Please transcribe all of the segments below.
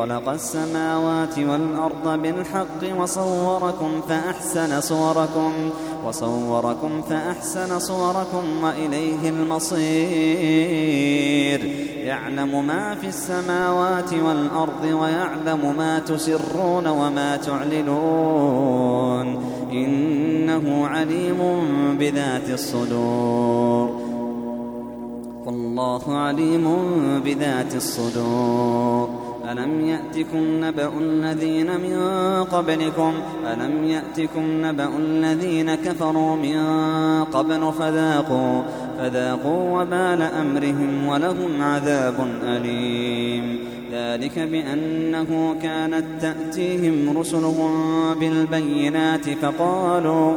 خلق السماوات والأرض بالحق وصوركم فأحسن صوركم وصوركم فأحسن صوركم وإليه المصير. يعلم ما في السماوات والأرض ويعلم ما تسرون وما تعلنون. إنه عليم بذات الصدور. والله عليم بذات الصدور. ألم يأتكم نبأ الذين من قبلكم؟ ألم يأتكم نبأ الذين كفروا من قبل فذاقوا فذاقوا وبال أمرهم ولهم عذاب أليم. ذلك بأنه كانت تأتيهم رسلهم بالبينات فقالوا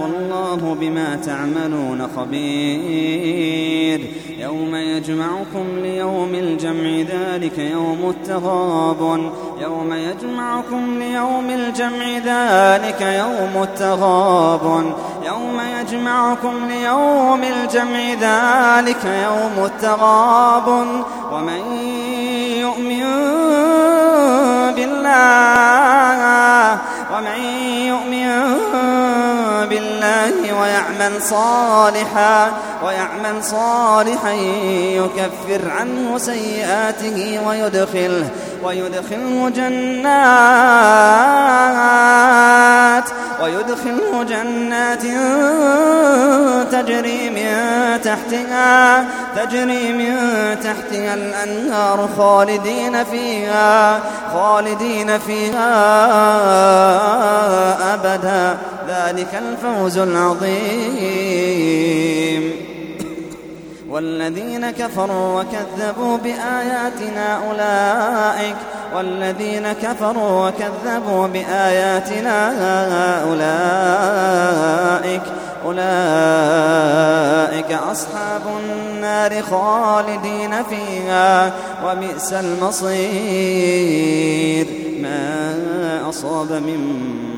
والله بما تعملون خبير. يوم يجمعكم ليوم الجمع ذلك يوم التغابن. يوم يجمعكم ليوم الجمع ذلك يوم التغابن. يوم يجمعكم ليوم الجمع ذلك يوم التغابن. ومن يؤمن بالله ومن بالله ويعمل صالحا ويعمل صالحا يكفر عنه سيئاته ويدخله ويدخله جنات ويدخله جنات تجري من تحتها تجري من تحتها الأنهار خالدين فيها خالدين فيها أبدا. ذلك الفوز العظيم. والذين كفروا وكذبوا بآياتنا أولئك والذين كفروا وكذبوا بآياتنا أولئك أولئك أصحاب النار خالدين فيها وبئس المصير. ما أصاب من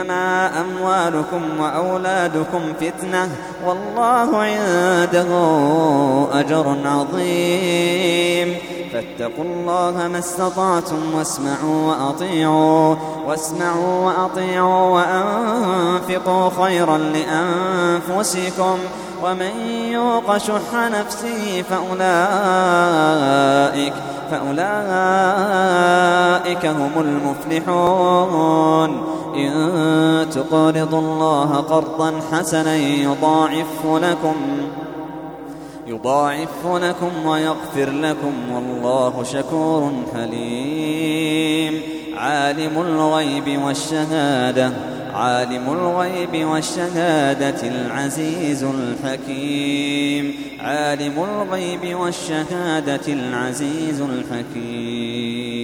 إنما أموالكم وأولادكم فتنة والله عنده أجر عظيم. فاتقوا الله ما استطعتم واسمعوا وأطيعوا واسمعوا وأطيعوا وأنفقوا خيرا لأنفسكم. ومن يوق شح نفسه فأولئك فأولئك هم المفلحون. إن تقرضوا الله قرضا حسنا يضاعف لكم يضاعف لكم ويغفر لكم والله شكور حليم. عالم الغيب والشهادة عالم الغيب والشهادة العزيز الحكيم. عالم الغيب والشهادة العزيز الحكيم.